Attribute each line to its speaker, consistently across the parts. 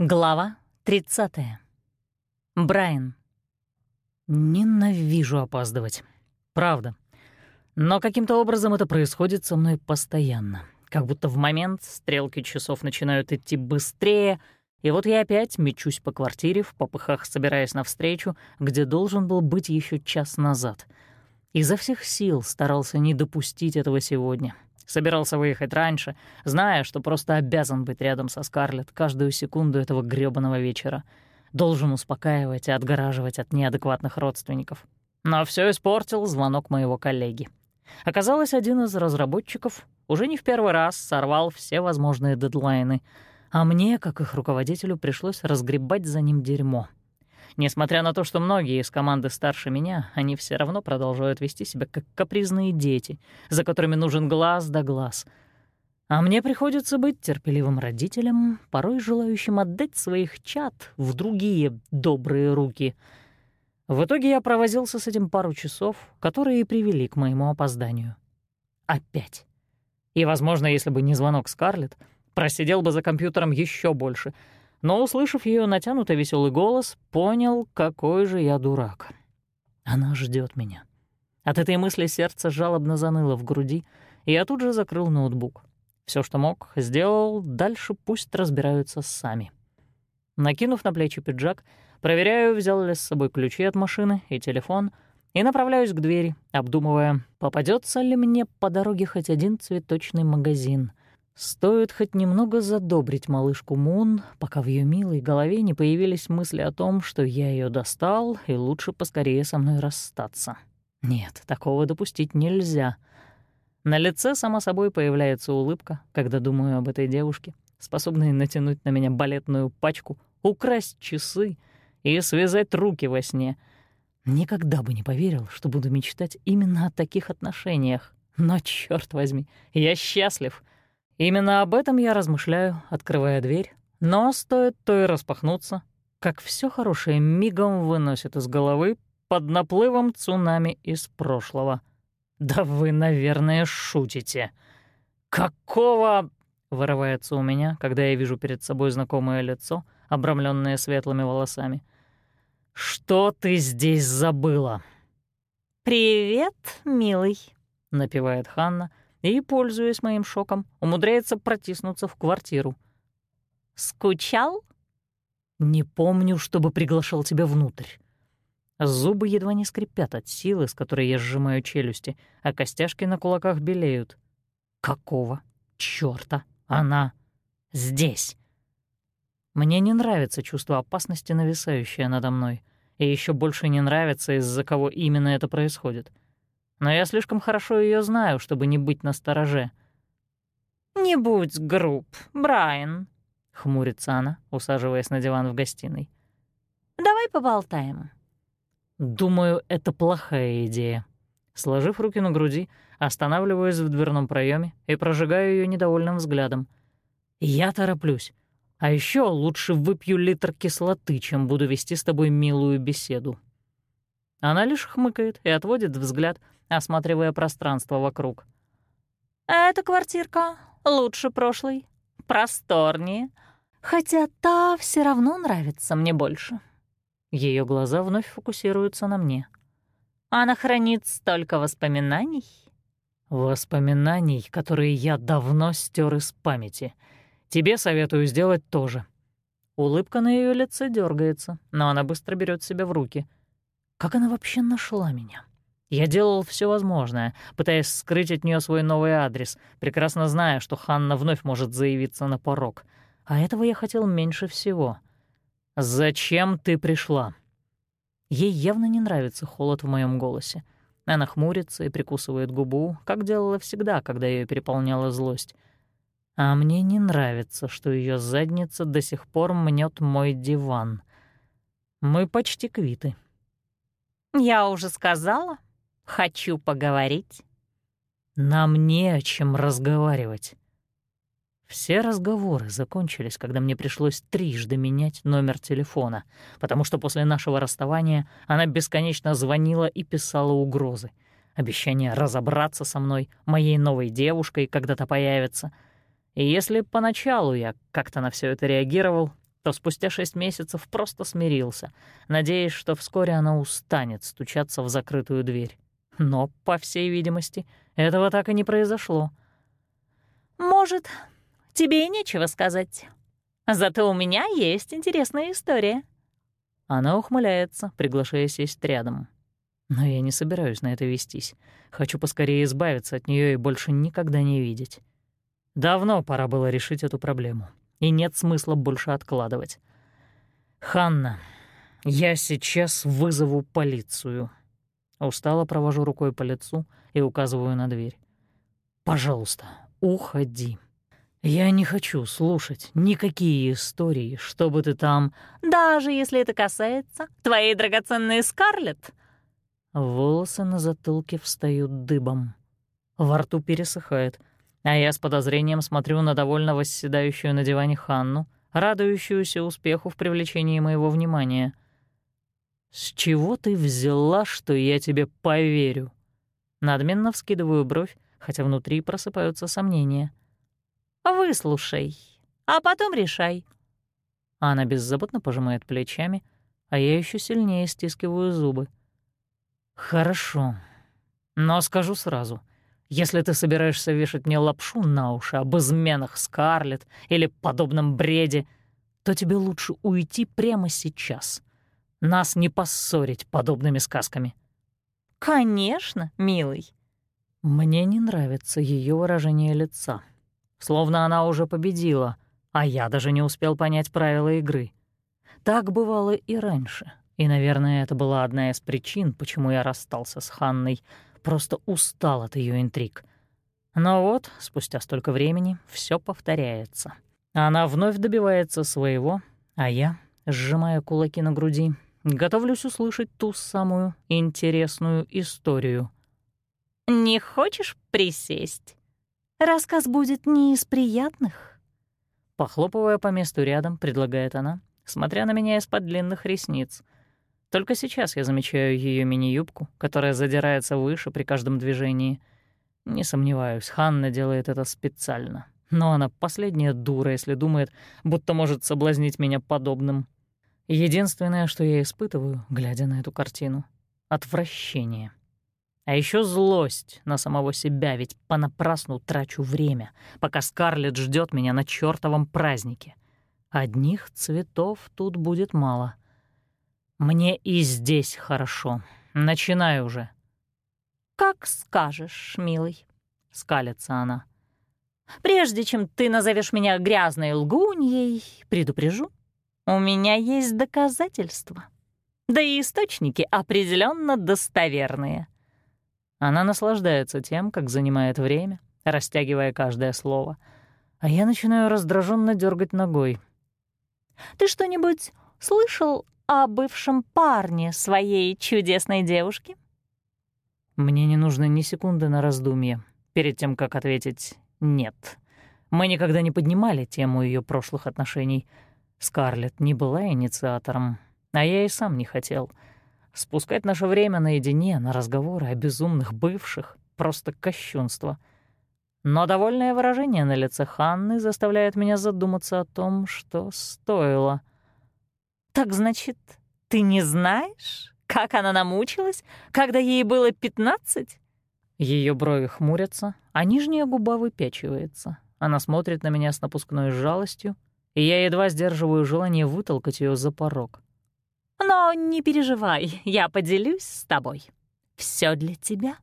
Speaker 1: Глава 30. Брайан. Ненавижу опаздывать. Правда. Но каким-то образом это происходит со мной постоянно. Как будто в момент стрелки часов начинают идти быстрее, и вот я опять мечусь по квартире, в попыхах собираясь навстречу, где должен был быть еще час назад. Изо всех сил старался не допустить этого сегодня — Собирался выехать раньше, зная, что просто обязан быть рядом со Скарлетт каждую секунду этого грёбаного вечера. Должен успокаивать и отгораживать от неадекватных родственников. Но все испортил звонок моего коллеги. Оказалось, один из разработчиков уже не в первый раз сорвал все возможные дедлайны, а мне, как их руководителю, пришлось разгребать за ним дерьмо — Несмотря на то, что многие из команды старше меня, они все равно продолжают вести себя как капризные дети, за которыми нужен глаз да глаз. А мне приходится быть терпеливым родителем, порой желающим отдать своих чад в другие добрые руки. В итоге я провозился с этим пару часов, которые и привели к моему опозданию. Опять. И, возможно, если бы не звонок Скарлетт, просидел бы за компьютером еще больше — но, услышав ее натянутый веселый голос, понял, какой же я дурак. Она ждет меня. От этой мысли сердце жалобно заныло в груди, и я тут же закрыл ноутбук. Все, что мог, сделал, дальше пусть разбираются сами. Накинув на плечи пиджак, проверяю, взял ли с собой ключи от машины и телефон, и направляюсь к двери, обдумывая, попадется ли мне по дороге хоть один цветочный магазин — Стоит хоть немного задобрить малышку Мун, пока в ее милой голове не появились мысли о том, что я ее достал, и лучше поскорее со мной расстаться. Нет, такого допустить нельзя. На лице, само собой, появляется улыбка, когда думаю об этой девушке, способной натянуть на меня балетную пачку, украсть часы и связать руки во сне. Никогда бы не поверил, что буду мечтать именно о таких отношениях. Но, черт возьми, я счастлив — Именно об этом я размышляю, открывая дверь, но стоит то и распахнуться, как все хорошее мигом выносит из головы под наплывом цунами из прошлого. «Да вы, наверное, шутите. Какого...» — вырывается у меня, когда я вижу перед собой знакомое лицо, обрамленное светлыми волосами. «Что ты здесь забыла?»
Speaker 2: «Привет, милый», —
Speaker 1: напевает Ханна — и, пользуясь моим шоком, умудряется протиснуться в квартиру.
Speaker 2: «Скучал?»
Speaker 1: «Не помню, чтобы приглашал тебя внутрь». Зубы едва не скрипят от силы, с которой я сжимаю челюсти, а костяшки на кулаках белеют. «Какого чёрта она здесь?» Мне не нравится чувство опасности, нависающее надо мной, и еще больше не нравится, из-за кого именно это происходит — но я слишком хорошо ее знаю, чтобы не быть настороже.
Speaker 2: «Не будь груб, Брайан», —
Speaker 1: хмурится она, усаживаясь на диван в гостиной.
Speaker 2: «Давай поболтаем».
Speaker 1: «Думаю, это плохая идея». Сложив руки на груди, останавливаюсь в дверном проеме и прожигаю ее недовольным взглядом. «Я тороплюсь. А еще лучше выпью литр кислоты, чем буду вести с тобой милую беседу». Она лишь хмыкает и отводит взгляд, осматривая пространство вокруг.
Speaker 2: «Эта квартирка лучше прошлой, просторнее, хотя та все равно нравится мне больше».
Speaker 1: Ее глаза вновь фокусируются на мне.
Speaker 2: «Она хранит столько воспоминаний».
Speaker 1: «Воспоминаний, которые я давно стер из памяти. Тебе советую сделать то же». Улыбка на ее лице дергается, но она быстро берет себя в руки. Как она вообще нашла меня? Я делал все возможное, пытаясь скрыть от нее свой новый адрес, прекрасно зная, что Ханна вновь может заявиться на порог. А этого я хотел меньше всего. «Зачем ты пришла?» Ей явно не нравится холод в моем голосе. Она хмурится и прикусывает губу, как делала всегда, когда ее переполняла злость. А мне не нравится, что ее задница до сих пор мнет мой диван. Мы почти квиты.
Speaker 2: «Я уже сказала, Хочу поговорить».
Speaker 1: «Нам не о чем разговаривать». Все разговоры закончились, когда мне пришлось трижды менять номер телефона, потому что после нашего расставания она бесконечно звонила и писала угрозы. Обещание разобраться со мной, моей новой девушкой, когда-то появится. И если поначалу я как-то на все это реагировал, то спустя шесть месяцев просто смирился, надеясь, что вскоре она устанет стучаться в закрытую дверь. Но, по всей видимости, этого так и не произошло.
Speaker 2: «Может, тебе и нечего сказать. Зато у меня есть интересная история».
Speaker 1: Она ухмыляется, приглашая сесть рядом. Но я не собираюсь на это вестись. Хочу поскорее избавиться от нее и больше никогда не видеть. Давно пора было решить эту проблему, и нет смысла больше откладывать. «Ханна, я сейчас вызову полицию». Устало провожу рукой по лицу и указываю на дверь. «Пожалуйста, уходи. Я не хочу слушать никакие истории, чтобы ты там...»
Speaker 2: «Даже если это касается твоей драгоценной Скарлетт?»
Speaker 1: Волосы на затылке встают дыбом. Во рту пересыхает, а я с подозрением смотрю на довольно восседающую на диване Ханну, радующуюся успеху в привлечении моего внимания. «С чего ты взяла, что я тебе поверю?» Надменно вскидываю бровь, хотя внутри просыпаются сомнения.
Speaker 2: «Выслушай, а потом решай».
Speaker 1: Она беззаботно пожимает плечами, а я еще сильнее стискиваю зубы. «Хорошо. Но скажу сразу, если ты собираешься вешать мне лапшу на уши об изменах Скарлетт или подобном бреде, то тебе лучше уйти прямо сейчас. Нас не поссорить подобными сказками».
Speaker 2: «Конечно, милый».
Speaker 1: Мне не нравится ее выражение лица. Словно она уже победила, а я даже не успел понять правила игры. Так бывало и раньше, и, наверное, это была одна из причин, почему я расстался с Ханной. Просто устал от ее интриг. Но вот, спустя столько времени, все повторяется. Она вновь добивается своего, а я, сжимая кулаки на груди, готовлюсь услышать ту самую интересную историю.
Speaker 2: «Не хочешь присесть? Рассказ будет не из приятных».
Speaker 1: Похлопывая по месту рядом, предлагает она, смотря на меня из-под длинных ресниц — только сейчас я замечаю ее мини-юбку, которая задирается выше при каждом движении. Не сомневаюсь, Ханна делает это специально. Но она последняя дура, если думает, будто может соблазнить меня подобным. Единственное, что я испытываю, глядя на эту картину — отвращение. А еще злость на самого себя, ведь понапрасну трачу время, пока Скарлетт ждет меня на чертовом празднике. Одних цветов тут будет мало — мне и здесь хорошо. Начинай уже.
Speaker 2: Как скажешь, милый, скалится она.
Speaker 1: Прежде чем ты назовешь меня грязной лгуньей, предупрежу, у меня есть доказательства. Да и источники определенно достоверные. Она наслаждается тем, как занимает время, растягивая каждое слово, а я начинаю раздраженно дергать ногой.
Speaker 2: «Ты что-нибудь слышал о бывшем парне своей чудесной девушки?»
Speaker 1: Мне не нужно ни секунды на раздумье перед тем, как ответить «нет». Мы никогда не поднимали тему ее прошлых отношений. Скарлетт не была инициатором, а я и сам не хотел. Спускать наше время наедине на разговоры о безумных бывших — просто кощунство. Но довольное выражение на лице Ханны заставляет меня задуматься о том, что стоило —
Speaker 2: «Так значит, ты не знаешь, как она намучилась, когда ей было пятнадцать?»
Speaker 1: Ее брови хмурятся, а нижняя губа выпячивается. Она смотрит на меня с напускной жалостью, и я едва сдерживаю желание вытолкать ее за порог.
Speaker 2: «Но не переживай, я поделюсь с тобой. Все для тебя,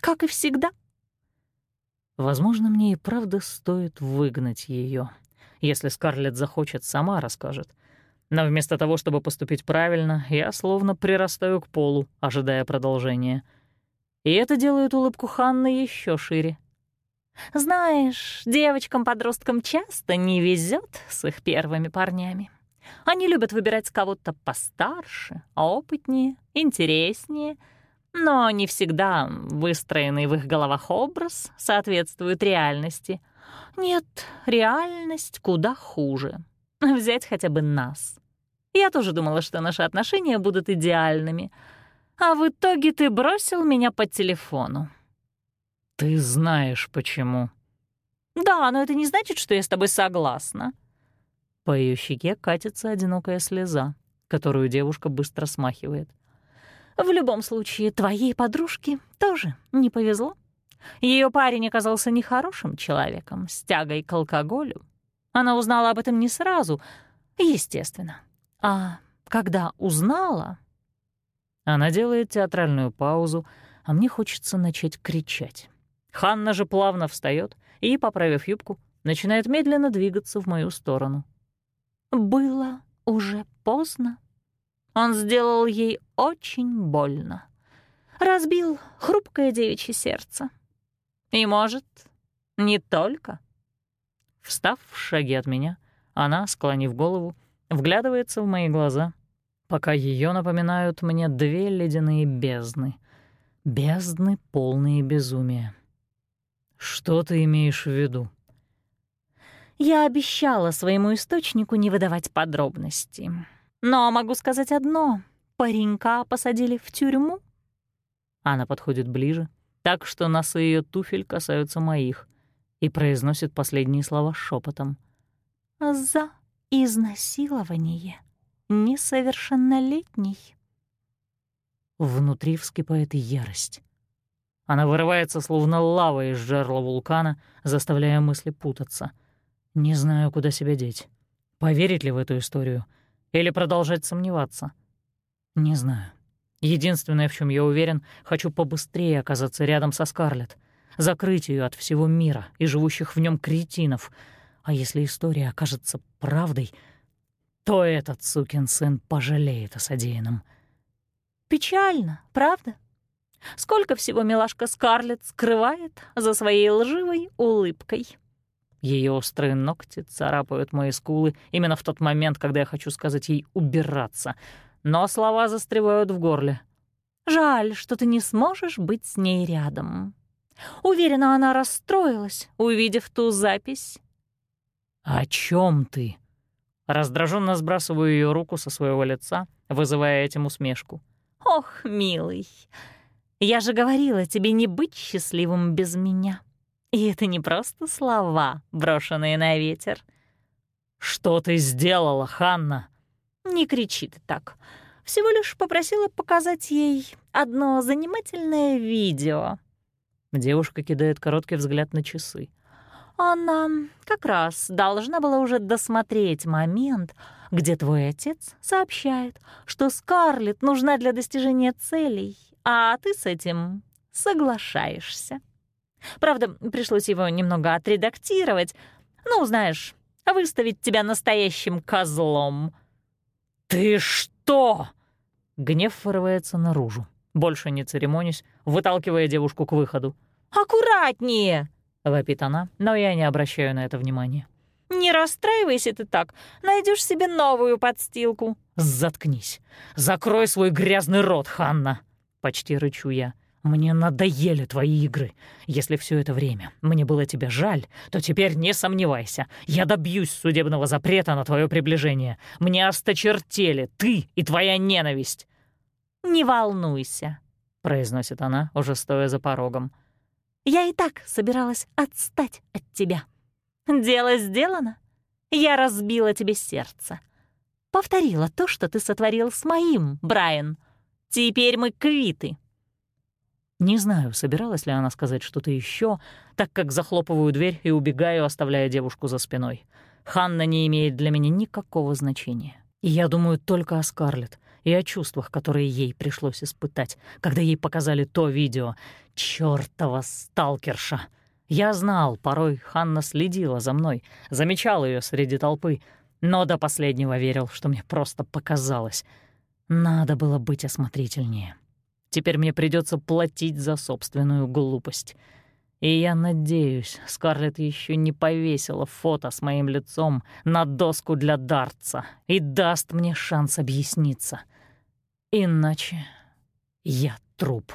Speaker 2: как и всегда».
Speaker 1: Возможно, мне и правда стоит выгнать ее. Если Скарлетт захочет, сама расскажет. Но вместо того, чтобы поступить правильно, я словно прирастаю к полу, ожидая продолжения. И это делает улыбку Ханны еще шире.
Speaker 2: «Знаешь, девочкам-подросткам часто не везет с их первыми парнями. Они любят выбирать кого-то постарше, опытнее, интереснее, но не всегда выстроенный в их головах образ соответствует реальности. Нет, реальность куда хуже. Взять хотя бы нас. Я тоже думала, что наши отношения будут идеальными. А в итоге ты бросил меня по телефону.
Speaker 1: Ты знаешь, почему.
Speaker 2: Да, но это не значит, что я с тобой согласна.
Speaker 1: По ее щеке катится одинокая слеза, которую девушка быстро смахивает.
Speaker 2: «В любом случае, твоей подружке тоже не повезло. Ее парень оказался нехорошим человеком, с тягой к алкоголю. Она узнала об этом не сразу, естественно. А когда узнала...»
Speaker 1: Она делает театральную паузу, а мне хочется начать кричать. Ханна же плавно встает и, поправив юбку, начинает медленно двигаться в мою сторону.
Speaker 2: Было уже поздно. Он сделал ей очень больно. Разбил хрупкое девичье сердце. И, может, не только.
Speaker 1: Встав в шаге от меня, она, склонив голову, вглядывается в мои глаза, пока ее напоминают мне две ледяные бездны. Бездны, полные безумия. Что ты имеешь в виду?
Speaker 2: Я обещала своему источнику не выдавать подробности. Но могу сказать одно. Паренька посадили в тюрьму.
Speaker 1: Она подходит ближе, так что носы ее туфель касаются моих, и произносит последние слова шепотом.
Speaker 2: «За изнасилование несовершеннолетней».
Speaker 1: Внутри вскипает ярость. Она вырывается, словно лава из жерла вулкана, заставляя мысли путаться — не знаю, куда себя деть. Поверить ли в эту историю или продолжать сомневаться? Не знаю. Единственное, в чем я уверен, хочу побыстрее оказаться рядом со Скарлетт, закрыть ее от всего мира и живущих в нем кретинов. А если история окажется правдой, то этот сукин сын пожалеет о содеянном.
Speaker 2: Печально, правда? Сколько всего милашка Скарлетт скрывает за своей лживой улыбкой.
Speaker 1: Ее острые ногти царапают мои скулы именно в тот момент, когда я хочу сказать ей «убираться», но слова застревают в горле.
Speaker 2: «Жаль, что ты не сможешь быть с ней рядом. Уверена, она расстроилась, увидев ту запись».
Speaker 1: «О чем ты?» Раздраженно сбрасываю ее руку со своего лица, вызывая этим усмешку.
Speaker 2: «Ох, милый, я же говорила тебе не быть счастливым без меня». И это не просто слова, брошенные на ветер.
Speaker 1: «Что ты сделала, Ханна?»
Speaker 2: «Не кричи ты так. Всего лишь попросила показать ей одно занимательное видео».
Speaker 1: Девушка кидает короткий взгляд на часы.
Speaker 2: Она как раз должна была уже досмотреть момент, где твой отец сообщает, что Скарлетт нужна для достижения целей, а ты с этим соглашаешься. Правда, пришлось его немного отредактировать. Ну, знаешь, выставить тебя настоящим козлом».
Speaker 1: «Ты что?» Гнев вырывается наружу. Больше не церемонюсь, выталкивая девушку к выходу.
Speaker 2: «Аккуратнее!»
Speaker 1: — вопит она, но я не обращаю на это внимания.
Speaker 2: «Не расстраивайся ты так, найдешь себе новую подстилку».
Speaker 1: «Заткнись! Закрой свой грязный рот, Ханна!» — почти рычу я. Мне надоели твои игры. Если все это время мне было тебя жаль, то теперь не сомневайся. Я добьюсь судебного запрета на твое приближение. Мне осточертели ты и твоя ненависть.
Speaker 2: «Не волнуйся», — произносит она, уже стоя за порогом. «Я и так собиралась отстать от тебя. Дело сделано. Я разбила тебе сердце. Повторила то, что ты сотворил с моим, Брайан. Теперь мы квиты».
Speaker 1: Не знаю, собиралась ли она сказать что-то еще, так как захлопываю дверь и убегаю, оставляя девушку за спиной. Ханна не имеет для меня никакого значения. И я думаю только о Скарлетт и о чувствах, которые ей пришлось испытать, когда ей показали то видео. Чёртова сталкерша! Я знал, порой Ханна следила за мной, замечал ее среди толпы, но до последнего верил, что мне просто показалось. Надо было быть осмотрительнее. Теперь мне придется платить за собственную глупость. И я надеюсь, Скарлетт еще не повесила фото с моим лицом на доску для дартса и даст мне шанс объясниться. Иначе я труп.